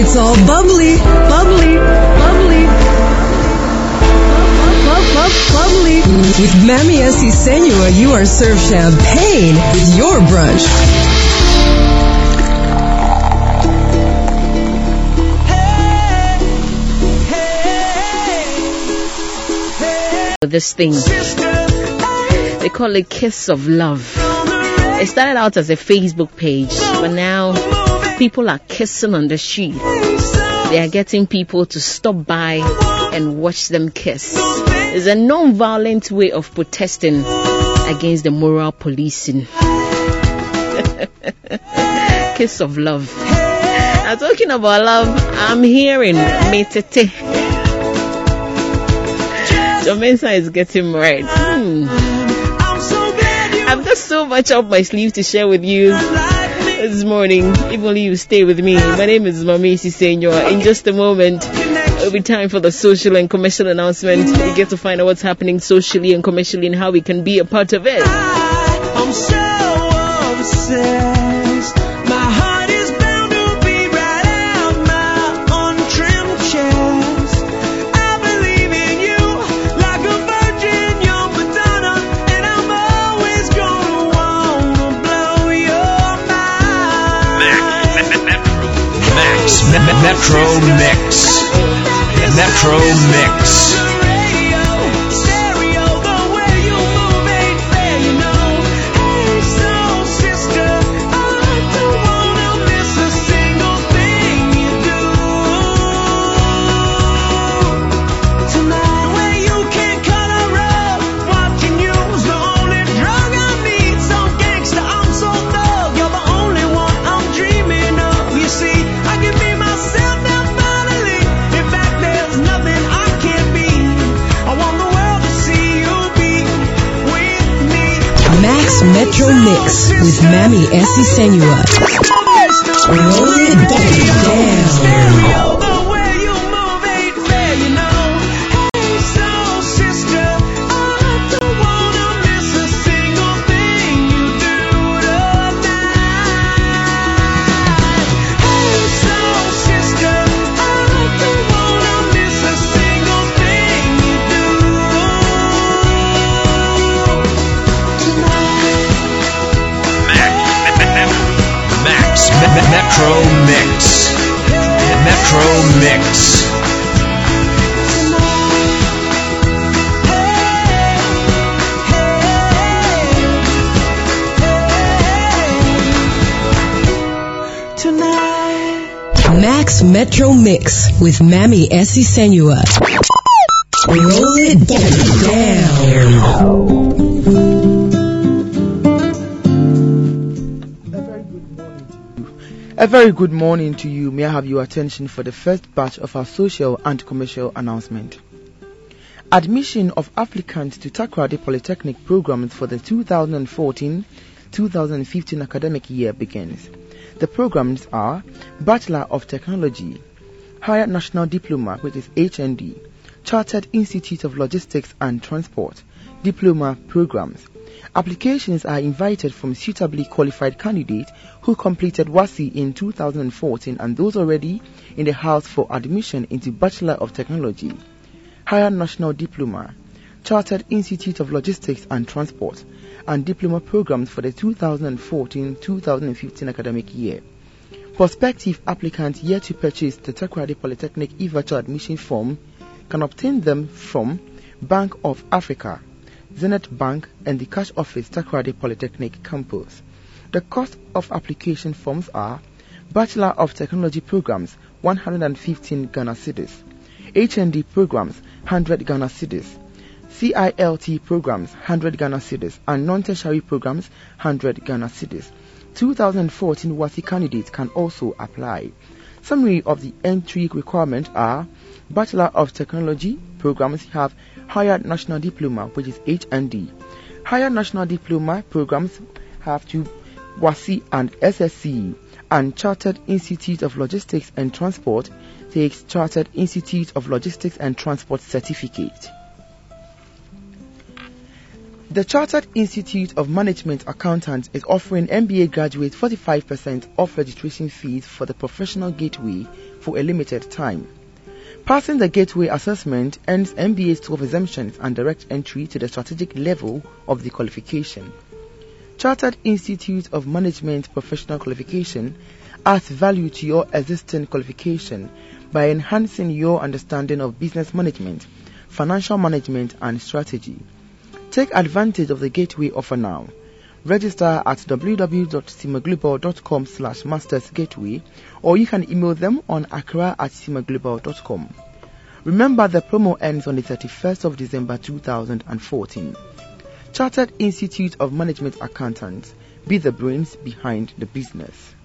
It's all bubbly, bubbly, bubbly. Bub, bub, bubbly. With Mammy Essie Senua, you are served champagne with your brunch. this thing. They call it Kiss of Love. It started out as a Facebook page, but now people are kissing on the street. They are getting people to stop by and watch them kiss. It's a non-violent way of protesting against the moral policing. Kiss of love. Now talking about love, I'm hearing Metete. Jomensa is getting right. Hmm. I've got so much up my sleeve to share with you this morning. If only you stay with me. My name is Mamisi Senor. In just a moment, it'll be time for the social and commercial announcement. We get to find out what's happening socially and commercially and how we can be a part of it. I'm so obsessed. Metro Mix. Metro Mix. Metro Mix with Mammy Essie Senua. Roll it down. Metro Mix. Metro Mix. Tonight. Max Metro Mix with Mammy Essie Senua. Roll it down. A very good morning to you. May I have your attention for the first batch of our social and commercial announcement. Admission of applicants to Takoradi Polytechnic programs for the 2014-2015 academic year begins. The programs are Bachelor of Technology, Higher National Diploma which is HND, Chartered Institute of Logistics and Transport, Diploma programs. Applications are invited from suitably qualified candidates who completed WASSCE in 2014 and those already in the house for admission into Bachelor of Technology, Higher National Diploma, Chartered Institute of Logistics and Transport, and Diploma programs for the 2014-2015 academic year. Prospective applicants yet to purchase the Takoradi Polytechnic e-virtual admission form can obtain them from Bank of Africa, Zenith Bank, and the cash office Takoradi Polytechnic campus. The cost of application forms are Bachelor of Technology programs 115 Ghana cedis, HND programs 100 Ghana cedis, CILT programs 100 Ghana cedis, and non-tertiary programs 100 Ghana cedis. 2014 WASSCE candidates can also apply. Summary of the entry requirements are Bachelor of Technology programs have Higher National Diploma, which is HND. Higher National Diploma programs have to WASSCE and SSC, and Chartered Institute of Logistics and Transport takes Chartered Institute of Logistics and Transport certificate. The Chartered Institute of Management Accountants is offering MBA graduates 45% off registration fees for the professional gateway for a limited time. Passing the gateway assessment earns MBA 12 exemptions and direct entry to the strategic level of the qualification. Chartered Institute of Management Professional Qualification adds value to your existing qualification by enhancing your understanding of business management, financial management, and strategy. Take advantage of the gateway offer now. Register at www.cimaglobal.com slash masters gateway or you can email them on accra at cimaglobal.com. Remember the promo ends on the 31st of December 2014. Chartered Institute of Management Accountants. Be the brains behind the business.